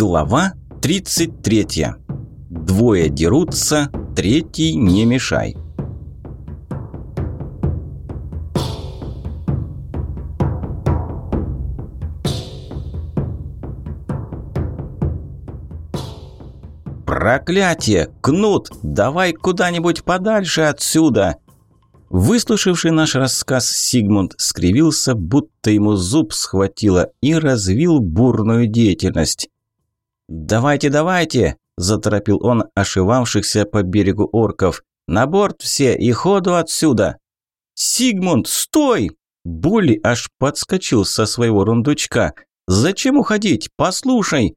Глава 33. Двое дерутся, третий не мешай. Проклятие! Кнут, давай куда-нибудь подальше отсюда! Выслушавший наш рассказ, Сигмунд скривился, будто ему зуб схватило, и развил бурную деятельность. «Давайте, давайте!» – заторопил он ошивавшихся по берегу орков. «На борт все и ходу отсюда!» «Сигмунд, стой!» Булли аж подскочил со своего рундучка. «Зачем уходить? Послушай!»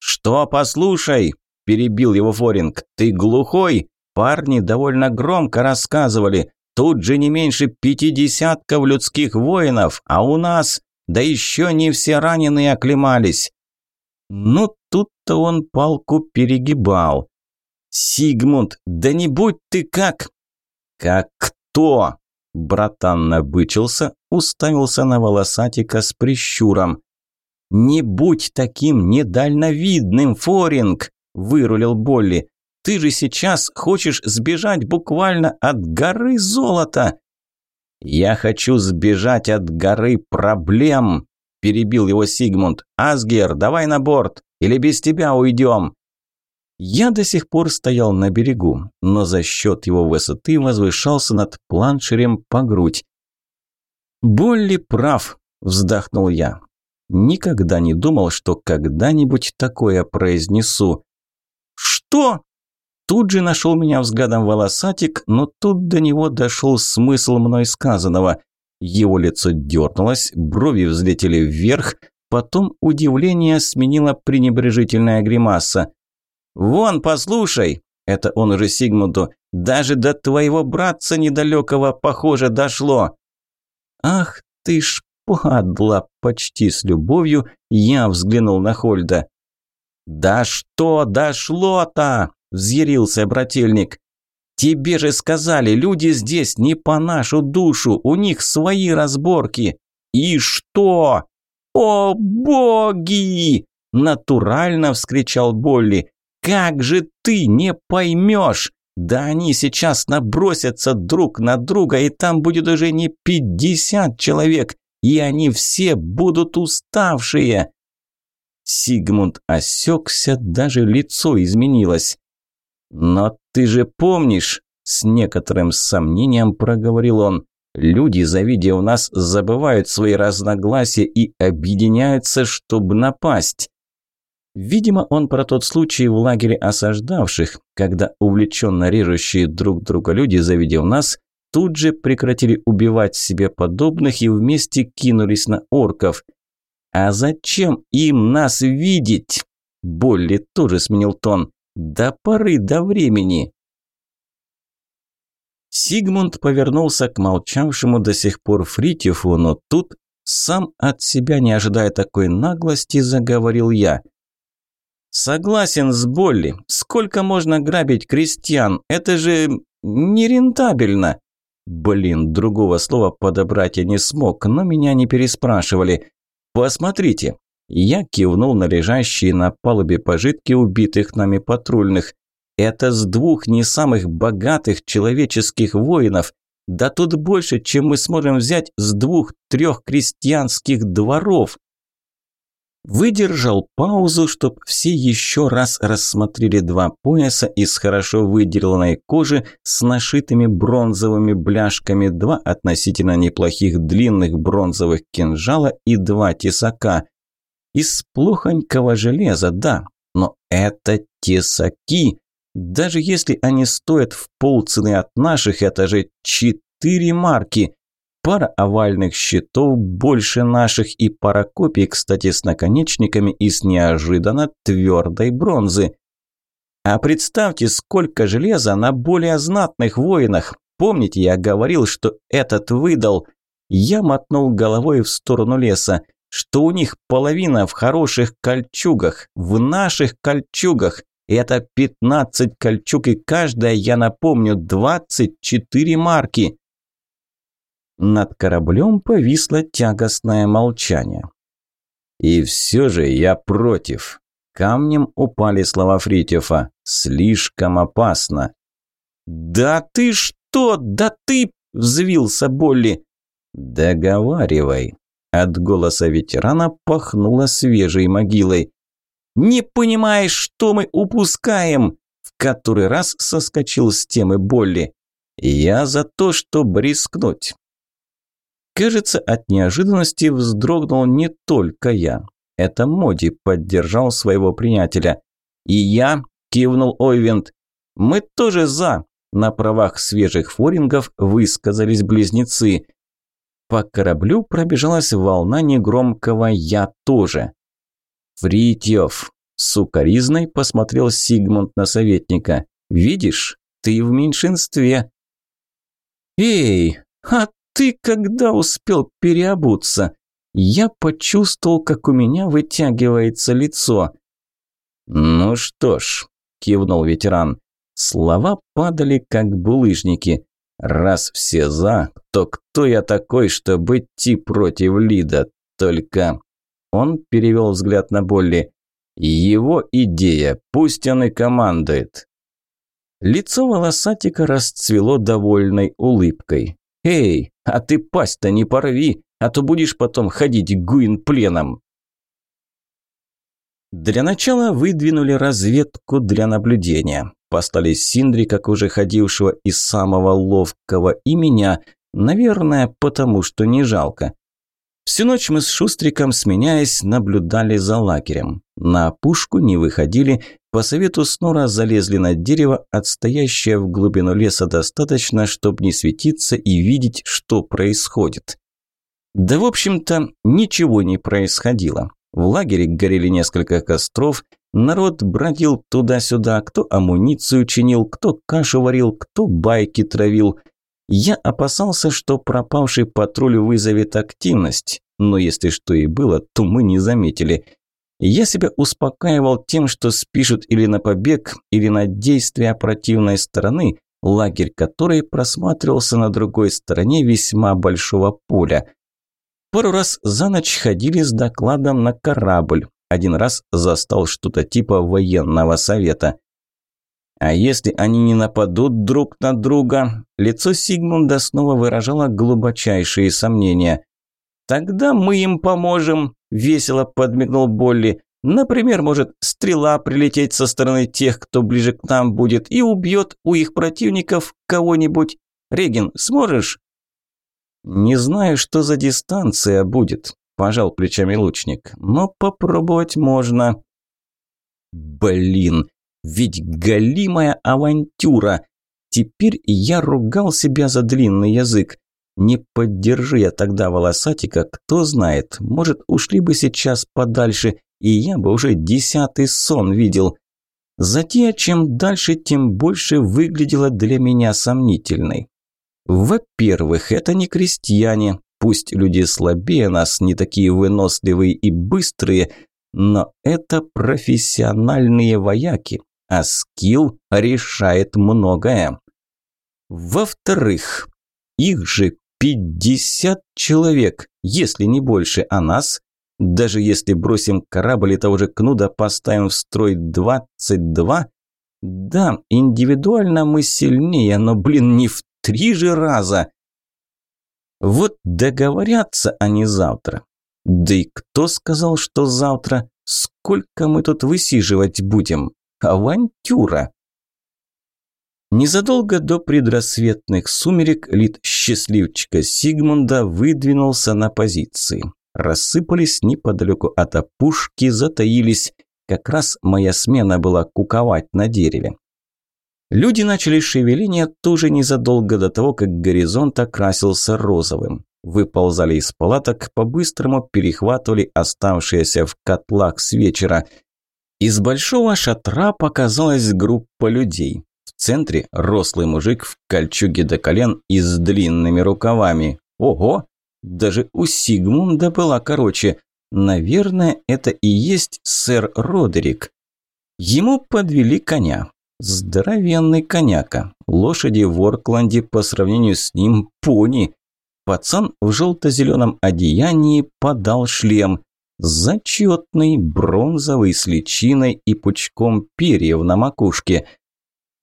«Что послушай?» – перебил его Форинг. «Ты глухой?» Парни довольно громко рассказывали. Тут же не меньше пяти десятков людских воинов, а у нас, да еще не все раненые оклемались. Ну, тут-то он палку перегибал. «Сигмунд, да не будь ты как...» «Как кто?» Братан набычился, уставился на волосатика с прищуром. «Не будь таким недальновидным, Форинг!» – вырулил Болли. Ты же сейчас хочешь сбежать буквально от горы золота. Я хочу сбежать от горы проблем, перебил его Сигмунд. Асгер, давай на борт, или без тебя уйдем. Я до сих пор стоял на берегу, но за счет его высоты возвышался над планшерем по грудь. «Болли прав», – вздохнул я. «Никогда не думал, что когда-нибудь такое произнесу». «Что?» Тут же нашел меня взглядом волосатик, но тут до него дошел смысл мной сказанного. Его лицо дернулось, брови взлетели вверх, потом удивление сменило пренебрежительная гримаса. «Вон, послушай!» – это он уже Сигмунду. «Даже до твоего братца недалекого, похоже, дошло!» «Ах ты ж падла!» – почти с любовью я взглянул на Хольда. «Да что дошло-то?» взъярился брательник. «Тебе же сказали, люди здесь не по нашу душу, у них свои разборки». «И что?» «О, боги!» – натурально вскричал Болли. «Как же ты не поймешь? Да они сейчас набросятся друг на друга, и там будет уже не пятьдесят человек, и они все будут уставшие!» Сигмунд осекся, даже лицо изменилось. «Но ты же помнишь», – с некоторым сомнением проговорил он, «люди, завидя у нас, забывают свои разногласия и объединяются, чтобы напасть». Видимо, он про тот случай в лагере осаждавших, когда увлеченно режущие друг друга люди, завидев нас, тут же прекратили убивать себе подобных и вместе кинулись на орков. «А зачем им нас видеть?» Болли тоже сменил тон. До поры до времени. Сигмунд повернулся к молчавшему до сих пор Фритьефу, но тут, сам от себя не ожидая такой наглости, заговорил я. «Согласен с Болли. Сколько можно грабить крестьян? Это же нерентабельно!» Блин, другого слова подобрать я не смог, но меня не переспрашивали. «Посмотрите, я кивнул на лежащие на палубе пожитки убитых нами патрульных. Это с двух не самых богатых человеческих воинов. Да тут больше, чем мы сможем взять с двух-трех крестьянских дворов. Выдержал паузу, чтоб все еще раз рассмотрели два пояса из хорошо выделанной кожи с нашитыми бронзовыми бляшками, два относительно неплохих длинных бронзовых кинжала и два тесака. Из плохонького железа, да, но это тесаки. Даже если они стоят в полцены от наших, это же четыре марки. Пара овальных щитов больше наших и пара копий, кстати, с наконечниками из неожиданно твердой бронзы. А представьте, сколько железа на более знатных воинах. Помните, я говорил, что этот выдал? Я мотнул головой в сторону леса что у них половина в хороших кольчугах, в наших кольчугах. Это 15 кольчуг, и каждая, я напомню, 24 марки. Над кораблем повисло тягостное молчание. «И все же я против», камнем упали слова Фритьёфа. «Слишком опасно». «Да ты что? Да ты...» – взвился Болли. «Договаривай». От голоса ветерана пахнуло свежей могилой. «Не понимаешь, что мы упускаем?» В который раз соскочил с темы Болли. «Я за то, чтобы рискнуть». Кажется, от неожиданности вздрогнул не только я. Это Моди поддержал своего приятеля. «И я», – кивнул Ойвент, – «мы тоже за». На правах свежих форингов высказались близнецы. По кораблю пробежалась волна негромкого «я тоже». «Фритьев!» – сукоризной посмотрел Сигмунд на советника. «Видишь, ты в меньшинстве». «Эй, а ты когда успел переобуться?» Я почувствовал, как у меня вытягивается лицо. «Ну что ж», – кивнул ветеран, – слова падали как булыжники. «Раз все за, то кто я такой, чтобы идти против Лида? Только...» Он перевел взгляд на Болли. «Его идея, пусть он и командует». Лицо волосатика расцвело довольной улыбкой. «Эй, а ты пасть-то не порви, а то будешь потом ходить гуин пленом». Для начала выдвинули разведку для наблюдения. Послали Синдри, как уже ходившего и самого ловкого, и меня, наверное, потому что не жалко. Всю ночь мы с Шустриком, сменяясь, наблюдали за лагерем. На опушку не выходили, по совету Снора залезли на дерево, отстоящее в глубину леса достаточно, чтобы не светиться и видеть, что происходит. Да, в общем-то, ничего не происходило. В лагере горели несколько костров, народ бродил туда-сюда, кто амуницию чинил, кто кашу варил, кто байки травил. Я опасался, что пропавший патруль вызовет активность, но если что и было, то мы не заметили. Я себя успокаивал тем, что спишут или на побег, или на действия противной стороны, лагерь которой просматривался на другой стороне весьма большого поля. Пару раз за ночь ходили с докладом на корабль. Один раз застал что-то типа военного совета. А если они не нападут друг на друга? Лицо Сигмунда снова выражало глубочайшие сомнения. «Тогда мы им поможем», – весело подмигнул Болли. «Например, может стрела прилететь со стороны тех, кто ближе к нам будет, и убьет у их противников кого-нибудь. Реген, сможешь?» «Не знаю, что за дистанция будет», – пожал плечами лучник. «Но попробовать можно». «Блин, ведь галимая авантюра!» Теперь я ругал себя за длинный язык. Не поддержи я тогда волосатика, кто знает, может, ушли бы сейчас подальше, и я бы уже десятый сон видел. Затея, чем дальше, тем больше выглядела для меня сомнительной. Во-первых, это не крестьяне, пусть люди слабее нас, не такие выносливые и быстрые, но это профессиональные вояки, а скилл решает многое. Во-вторых, их же 50 человек, если не больше, а нас, даже если бросим корабль и того же Кнуда поставим в строй 22, да, индивидуально мы сильнее, но, блин, не в три же раза. Вот договорятся они завтра. Да и кто сказал, что завтра? Сколько мы тут высиживать будем? Авантюра. Незадолго до предрассветных сумерек лид счастливчика Сигмунда выдвинулся на позиции. Рассыпались неподалеку от опушки, затаились. Как раз моя смена была куковать на дереве. Люди начали шевеление тоже незадолго до того, как горизонт окрасился розовым. Выползали из палаток, по-быстрому перехватывали оставшиеся в котлах с вечера. Из большого шатра показалась группа людей. В центре рослый мужик в кольчуге до колен и с длинными рукавами. Ого! Даже у Сигмунда была короче. Наверное, это и есть сэр Родерик. Ему подвели коня. Здоровенный коняка. Лошади в Оркланде по сравнению с ним пони. Пацан в желто-зеленом одеянии подал шлем. Зачетный, бронзовый, с личиной и пучком перьев на макушке.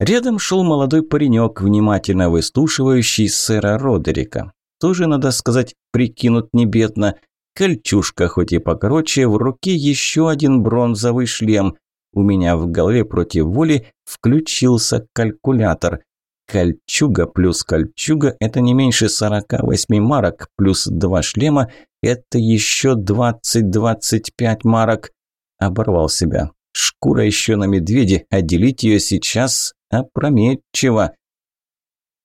Рядом шел молодой паренек, внимательно выслушивающий сэра Родерика. Тоже, надо сказать, прикинут небедно. Кольчушка хоть и покороче, в руке еще один бронзовый шлем. У меня в голове против воли включился калькулятор. Кольчуга плюс кольчуга – это не меньше 48 марок, плюс два шлема – это еще 20-25 марок. Оборвал себя. Шкура еще на медведе, а делить ее сейчас опрометчиво.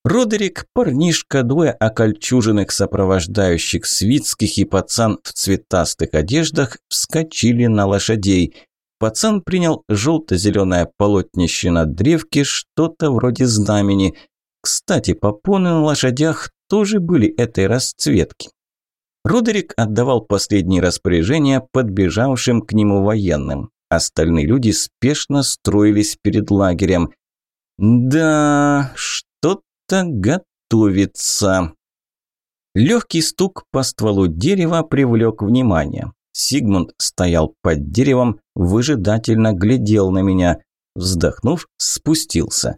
Родерик, парнишка, двое окольчуженных сопровождающих свитских и пацан в цветастых одеждах вскочили на лошадей. Пацан принял желто-зеленое полотнище на древке, что-то вроде знамени. Кстати, попоны на лошадях тоже были этой расцветки. Родерик отдавал последние распоряжения подбежавшим к нему военным. Остальные люди спешно строились перед лагерем. Да, что-то готовится. Легкий стук по стволу дерева привлек внимание. Сигмунд стоял под деревом, выжидательно глядел на меня. Вздохнув, спустился.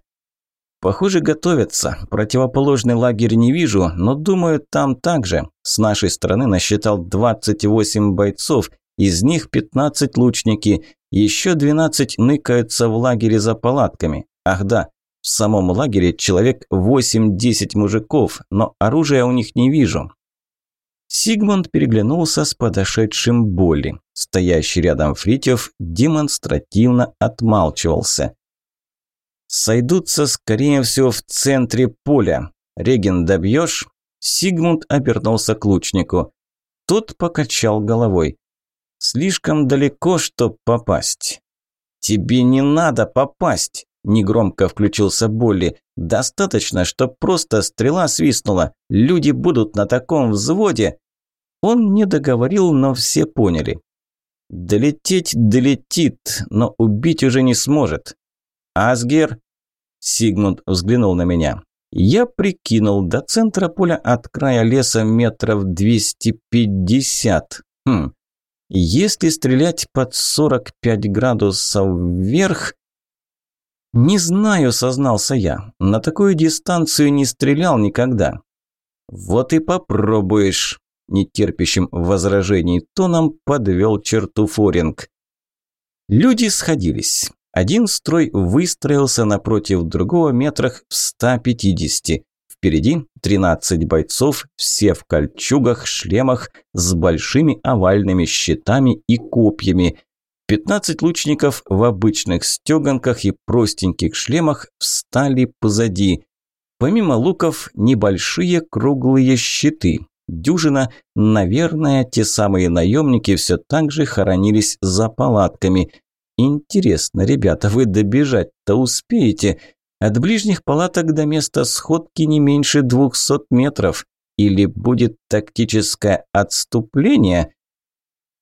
Похоже, готовятся. Противоположный лагерь не вижу, но думаю, там также. С нашей стороны насчитал 28 бойцов, из них 15 лучники, еще 12 ныкаются в лагере за палатками. Ах да, в самом лагере человек 8-10 мужиков, но оружия у них не вижу. Сигмунд переглянулся с подошедшим Боли. Стоящий рядом Фритьев демонстративно отмалчивался. «Сойдутся, скорее всего, в центре поля. Реген добьешь?» Сигмунд обернулся к лучнику. Тот покачал головой. «Слишком далеко, чтоб попасть». «Тебе не надо попасть!» Негромко включился Болли. «Достаточно, что просто стрела свистнула. Люди будут на таком взводе». Он не договорил, но все поняли. «Долететь долетит, но убить уже не сможет». «Асгер?» Сигмунд взглянул на меня. Я прикинул, до центра поля от края леса метров 250. Хм, если стрелять под 45 градусов вверх, «Не знаю», – сознался я. «На такую дистанцию не стрелял никогда». «Вот и попробуешь», – нетерпящим возражений тоном подвел черту Форинг. Люди сходились. Один строй выстроился напротив другого метрах в 150. Впереди 13 бойцов, все в кольчугах, шлемах, с большими овальными щитами и копьями – Пятнадцать лучников в обычных стеганках и простеньких шлемах встали позади. Помимо луков, небольшие круглые щиты. Дюжина, наверное, те самые наемники все так же хоронились за палатками. Интересно, ребята, вы добежать-то успеете? От ближних палаток до места сходки не меньше двухсот метров. Или будет тактическое отступление?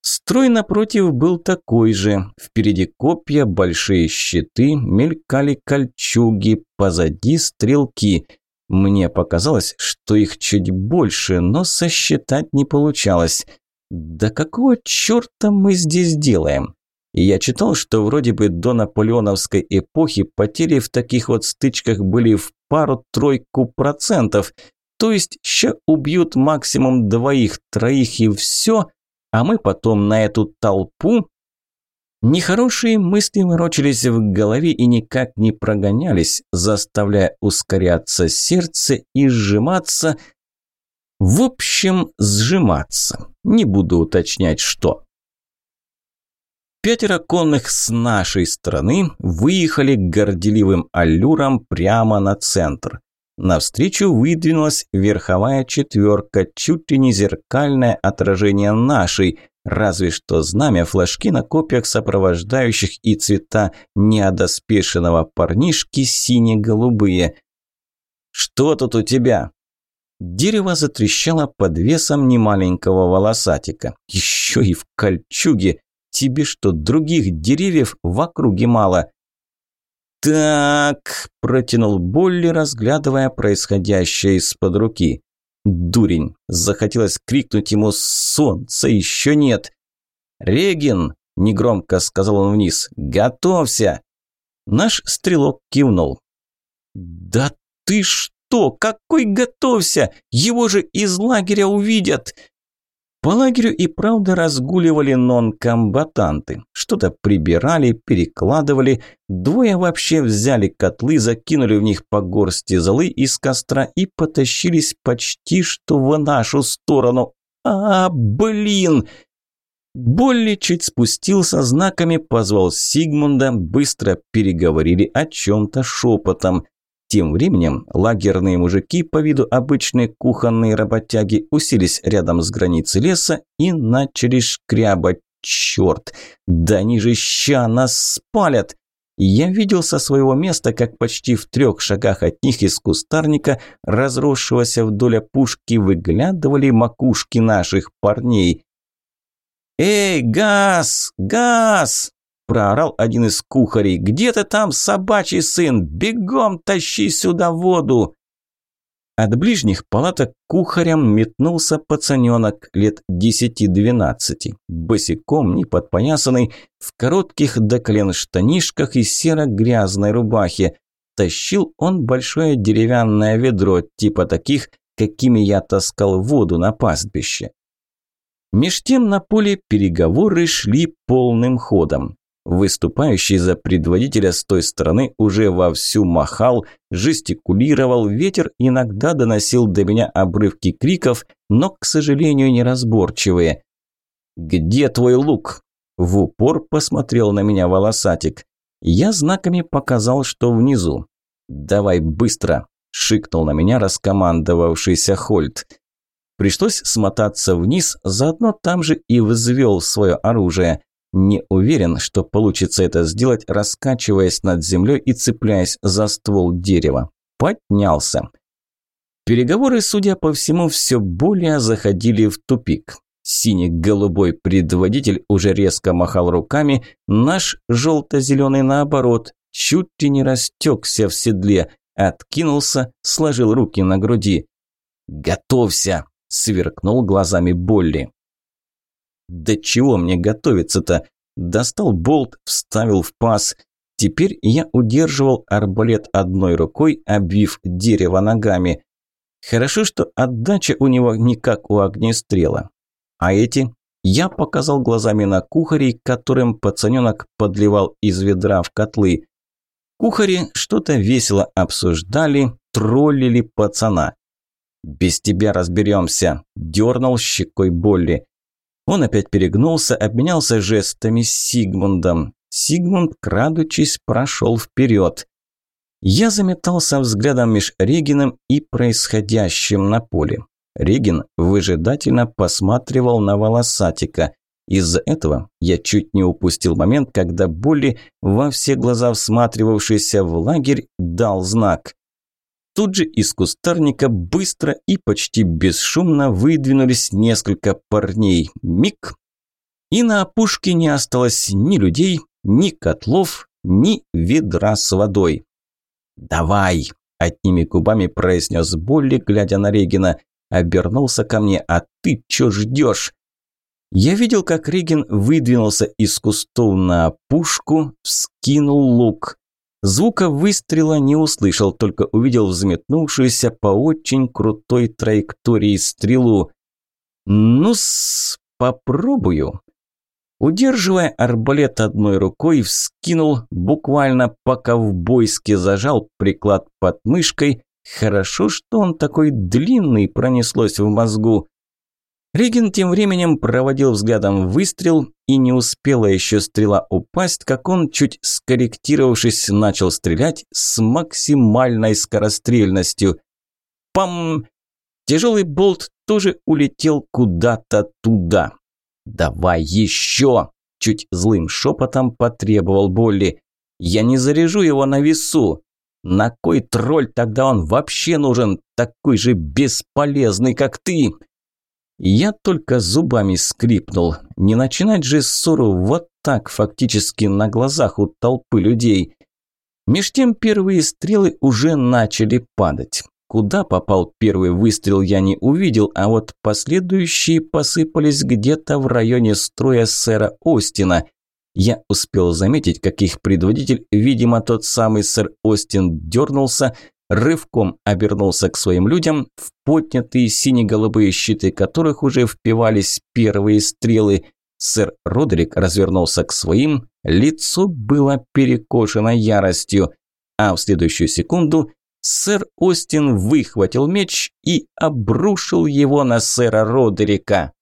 Строй напротив был такой же. Впереди копья, большие щиты, мелькали кольчуги, позади стрелки. Мне показалось, что их чуть больше, но сосчитать не получалось. Да какого черта мы здесь делаем? Я читал, что вроде бы до наполеоновской эпохи потери в таких вот стычках были в пару-тройку процентов. То есть ща убьют максимум двоих-троих и все – а мы потом на эту толпу... Нехорошие мысли ворочались в голове и никак не прогонялись, заставляя ускоряться сердце и сжиматься... В общем, сжиматься. Не буду уточнять, что. Пятеро конных с нашей стороны выехали горделивым аллюром прямо на центр. Навстречу выдвинулась верховая четверка, чуть ли не зеркальное отражение нашей, разве что знамя, флажки на копьях сопровождающих и цвета неодоспешенного парнишки сине-голубые. «Что тут у тебя?» Дерево затрещало под весом немаленького волосатика. Еще и в кольчуге. Тебе что, других деревьев в округе мало? «Так», – протянул Болли, разглядывая происходящее из-под руки. «Дурень!» – захотелось крикнуть ему «Солнца еще нет!» «Регин!» – негромко сказал он вниз. «Готовься!» Наш стрелок кивнул. «Да ты что? Какой готовься? Его же из лагеря увидят!» По лагерю и правда разгуливали нон-комбатанты. Что-то прибирали, перекладывали. Двое вообще взяли котлы, закинули в них по горсти золы из костра и потащились почти что в нашу сторону. А, блин! Болли чуть спустился, знаками позвал Сигмунда, быстро переговорили о чем-то шепотом. Тем временем лагерные мужики по виду обычные кухонные работяги уселись рядом с границей леса и начали шкрябать. Черт, да они же ща нас спалят! Я видел со своего места, как почти в трех шагах от них из кустарника, разросшегося вдоль опушки, выглядывали макушки наших парней. «Эй, газ! Газ!» Проорал один из кухарей. «Где ты там, собачий сын? Бегом тащи сюда воду!» От ближних палаток кухарям метнулся пацаненок лет десяти-двенадцати, босиком, не подпоясанный, в коротких до колен штанишках и серо-грязной рубахе. Тащил он большое деревянное ведро, типа таких, какими я таскал воду на пастбище. Меж тем на поле переговоры шли полным ходом. Выступающий за предводителя с той стороны уже вовсю махал, жестикулировал, ветер иногда доносил до меня обрывки криков, но, к сожалению, неразборчивые. «Где твой лук?» В упор посмотрел на меня волосатик. Я знаками показал, что внизу. «Давай быстро!» – шикнул на меня раскомандовавшийся Хольт. Пришлось смотаться вниз, заодно там же и взвел свое оружие. Не уверен, что получится это сделать, раскачиваясь над землей и цепляясь за ствол дерева. Поднялся. Переговоры, судя по всему, все более заходили в тупик. Синий-голубой предводитель уже резко махал руками, наш желто-зеленый наоборот, чуть ли не растекся в седле, откинулся, сложил руки на груди. «Готовься!» – сверкнул глазами Болли. Да чего мне готовиться-то? Достал болт, вставил в паз. Теперь я удерживал арбалет одной рукой, обвив дерево ногами. Хорошо, что отдача у него не как у огнестрела. А эти? Я показал глазами на кухарей, которым пацаненок подливал из ведра в котлы. Кухари что-то весело обсуждали, троллили пацана. «Без тебя разберемся», – дернул щекой Болли. Он опять перегнулся, обменялся жестами с Сигмундом. Сигмунд, крадучись, прошел вперед. Я заметался взглядом меж Регином и происходящим на поле. Регин выжидательно посматривал на волосатика. Из-за этого я чуть не упустил момент, когда Болли, во все глаза всматривавшийся в лагерь, дал знак. Тут же из кустарника быстро и почти бесшумно выдвинулись несколько парней. Миг, и на опушке не осталось ни людей, ни котлов, ни ведра с водой. «Давай!» – одними губами произнес Болли, глядя на Регина. Обернулся ко мне. «А ты чё ждёшь?» Я видел, как Регин выдвинулся из кустов на опушку, вскинул лук. Звука выстрела не услышал, только увидел взметнувшуюся по очень крутой траектории стрелу. Ну-с, попробую. Удерживая арбалет одной рукой, вскинул, буквально по-ковбойски зажал приклад под мышкой. Хорошо, что он такой длинный, пронеслось в мозгу. Реген тем временем проводил взглядом выстрел, и не успела еще стрела упасть, как он, чуть скорректировавшись, начал стрелять с максимальной скорострельностью. Пам! Тяжелый болт тоже улетел куда-то туда. «Давай еще!» – чуть злым шепотом потребовал Болли. «Я не заряжу его на весу!» «На кой тролль тогда он вообще нужен, такой же бесполезный, как ты?» Я только зубами скрипнул. Не начинать же ссору вот так, фактически на глазах у толпы людей. Меж тем первые стрелы уже начали падать. Куда попал первый выстрел, я не увидел, а вот последующие посыпались где-то в районе строя сэра Остина. Я успел заметить, как их предводитель, видимо, тот самый сэр Остин, дернулся, рывком обернулся к своим людям, в поднятые сине-голубые щиты которых уже впивались первые стрелы. Сэр Родерик развернулся к своим, лицо было перекошено яростью, а в следующую секунду сэр Остин выхватил меч и обрушил его на сэра Родерика.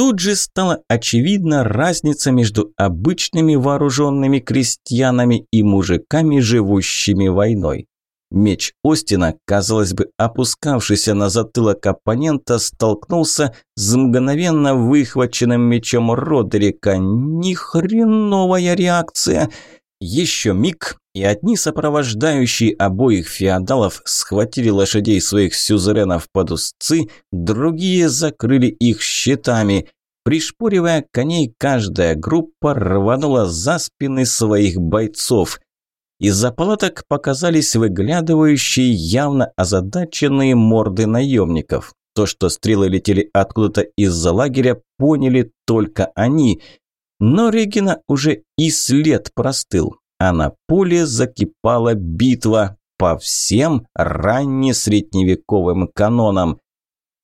Тут же стала очевидна разница между обычными вооруженными крестьянами и мужиками, живущими войной. Меч Остина, казалось бы, опускавшийся на затылок оппонента, столкнулся с мгновенно выхваченным мечом Родерика. Ни хреновая реакция! Еще миг, и одни сопровождающие обоих феодалов схватили лошадей своих сюзеренов под узцы, другие закрыли их щитами. Пришпоривая коней, каждая группа рванула за спины своих бойцов. Из-за палаток показались выглядывающие явно озадаченные морды наемников. То, что стрелы летели откуда-то из-за лагеря, поняли только они – но Регина уже и след простыл, а на поле закипала битва по всем раннесредневековым канонам.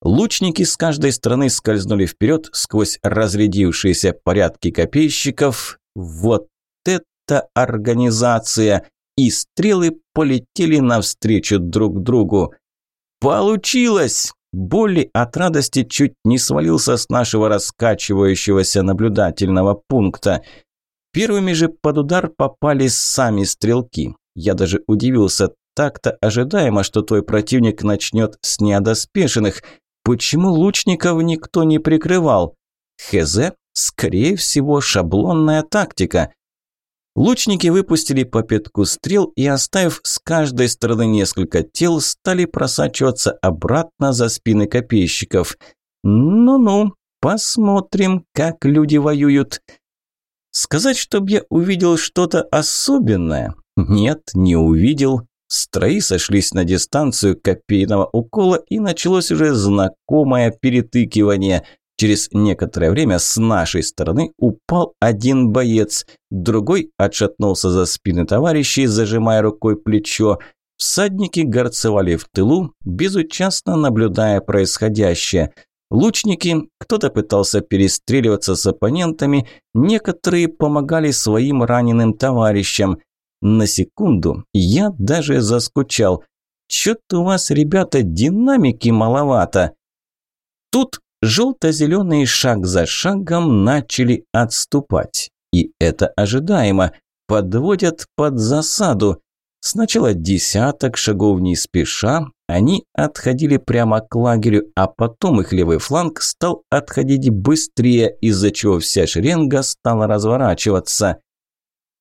Лучники с каждой стороны скользнули вперед сквозь разрядившиеся порядки копейщиков. Вот это организация! И стрелы полетели навстречу друг другу. Получилось! Болли от радости чуть не свалился с нашего раскачивающегося наблюдательного пункта. Первыми же под удар попали сами стрелки. Я даже удивился, так-то ожидаемо, что твой противник начнет с неодоспешенных. Почему лучников никто не прикрывал? Хз, скорее всего, шаблонная тактика. Лучники выпустили по пятку стрел и, оставив с каждой стороны несколько тел, стали просачиваться обратно за спины копейщиков. Ну-ну, посмотрим, как люди воюют. Сказать, чтобы я увидел что-то особенное? Нет, не увидел. Строи сошлись на дистанцию копейного укола, и началось уже знакомое перетыкивание – Через некоторое время с нашей стороны упал один боец, другой отшатнулся за спины товарищей, зажимая рукой плечо. Всадники горцевали в тылу, безучастно наблюдая происходящее. Лучники, кто-то пытался перестреливаться с оппонентами, некоторые помогали своим раненым товарищам. На секунду я даже заскучал. Чё-то у вас, ребята, динамики маловато. Тут Желто-зеленые шаг за шагом начали отступать. И это ожидаемо. Подводят под засаду. Сначала десяток шагов не спеша, они отходили прямо к лагерю, а потом их левый фланг стал отходить быстрее, из-за чего вся шеренга стала разворачиваться.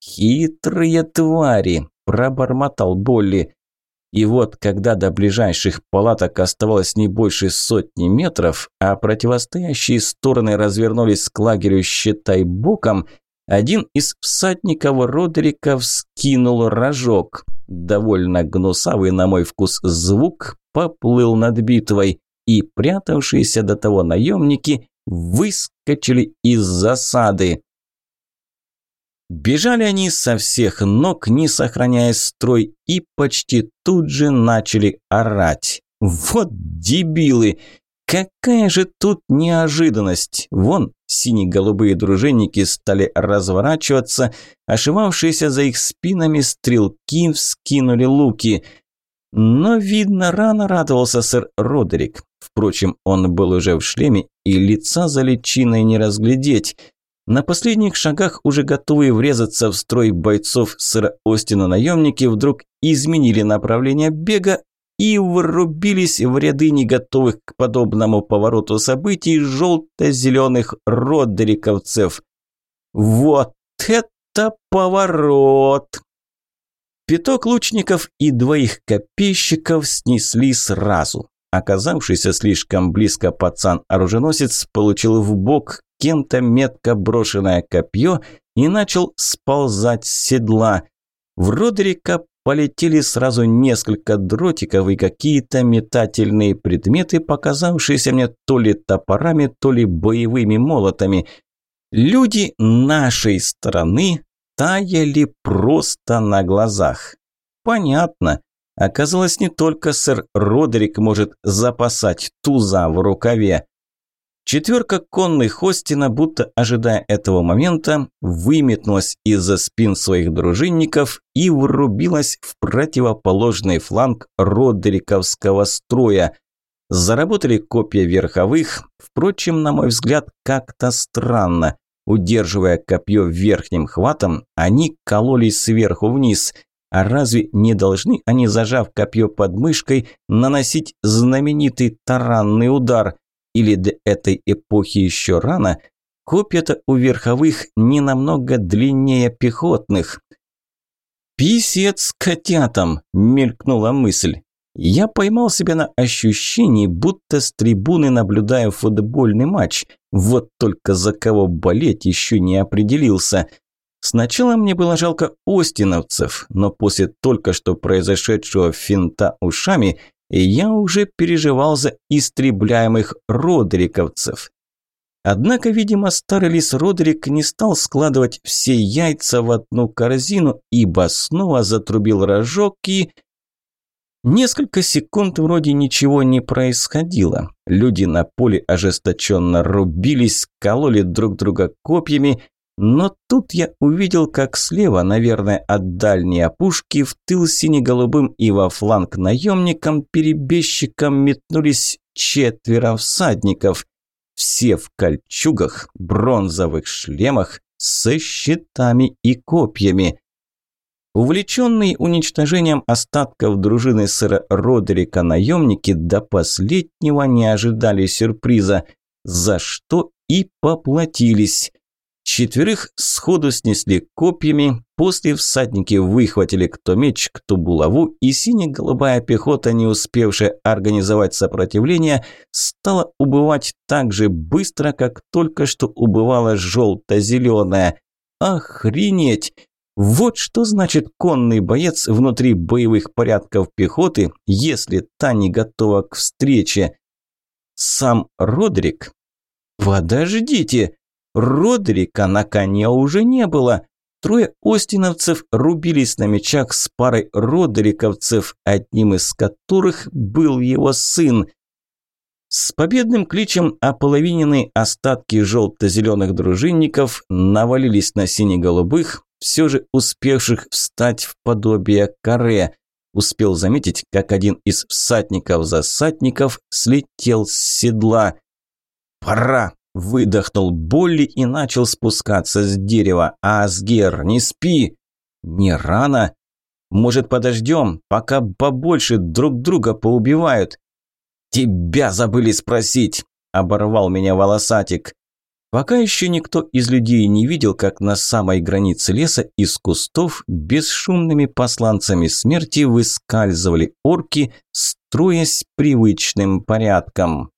«Хитрые твари!» – пробормотал Болли. И вот, когда до ближайших палаток оставалось не больше сотни метров, а противостоящие стороны развернулись к лагерю считай боком, один из всадников Родерика вскинул рожок. Довольно гнусавый на мой вкус звук поплыл над битвой, и прятавшиеся до того наемники выскочили из засады. Бежали они со всех ног, не сохраняя строй, и почти тут же начали орать. Вот дебилы! Какая же тут неожиданность! Вон сине-голубые дружинники стали разворачиваться, ошивавшиеся за их спинами стрелки вскинули луки. Но, видно, рано радовался сэр Родерик. Впрочем, он был уже в шлеме, и лица за личиной не разглядеть – на последних шагах, уже готовые врезаться в строй бойцов сэра Остина наемники, вдруг изменили направление бега и врубились в ряды неготовых к подобному повороту событий желто-зеленых родериковцев. Вот это поворот! Пяток лучников и двоих копейщиков снесли сразу. Оказавшийся слишком близко пацан-оруженосец получил в бок кем-то метко брошенное копье и начал сползать с седла. В Родрика полетели сразу несколько дротиков и какие-то метательные предметы, показавшиеся мне то ли топорами, то ли боевыми молотами. Люди нашей страны таяли просто на глазах. Понятно. Оказалось, не только сэр Родерик может запасать туза в рукаве. Четверка конных Хостина, будто ожидая этого момента, выметнулась из-за спин своих дружинников и врубилась в противоположный фланг Родериковского строя. Заработали копья верховых, впрочем, на мой взгляд, как-то странно. Удерживая копье верхним хватом, они кололись сверху вниз. А разве не должны они, зажав копье под мышкой, наносить знаменитый таранный удар – или для этой эпохи еще рано, копья-то у верховых не намного длиннее пехотных. «Писец котятам!» – мелькнула мысль. Я поймал себя на ощущении, будто с трибуны наблюдаю футбольный матч. Вот только за кого болеть еще не определился. Сначала мне было жалко остиновцев, но после только что произошедшего финта ушами я уже переживал за истребляемых родриковцев. Однако, видимо, старый лис Родрик не стал складывать все яйца в одну корзину, ибо снова затрубил рожок и... Несколько секунд вроде ничего не происходило. Люди на поле ожесточенно рубились, кололи друг друга копьями, но тут я увидел, как слева, наверное, от дальней опушки, в тыл сине-голубым и во фланг наемникам-перебежчикам метнулись четверо всадников. Все в кольчугах, бронзовых шлемах, со щитами и копьями. Увлеченные уничтожением остатков дружины сэра Родерика наемники до последнего не ожидали сюрприза, за что и поплатились. Четверых сходу снесли копьями, после всадники выхватили кто меч, кто булаву, и сине-голубая пехота, не успевшая организовать сопротивление, стала убывать так же быстро, как только что убывала желто-зеленая. Охренеть! Вот что значит конный боец внутри боевых порядков пехоты, если та не готова к встрече. Сам Родрик? Подождите! Родрика на коне уже не было. Трое остиновцев рубились на мечах с парой родриковцев, одним из которых был его сын. С победным кличем ополовиненные остатки желто-зеленых дружинников навалились на сине-голубых, все же успевших встать в подобие каре. Успел заметить, как один из всадников-засадников слетел с седла. «Пора!» Выдохнул Болли и начал спускаться с дерева. «Асгер, не спи!» «Не рано?» «Может, подождем, пока побольше друг друга поубивают?» «Тебя забыли спросить!» – оборвал меня волосатик. Пока еще никто из людей не видел, как на самой границе леса из кустов бесшумными посланцами смерти выскальзывали орки, строясь привычным порядком.